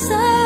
deserve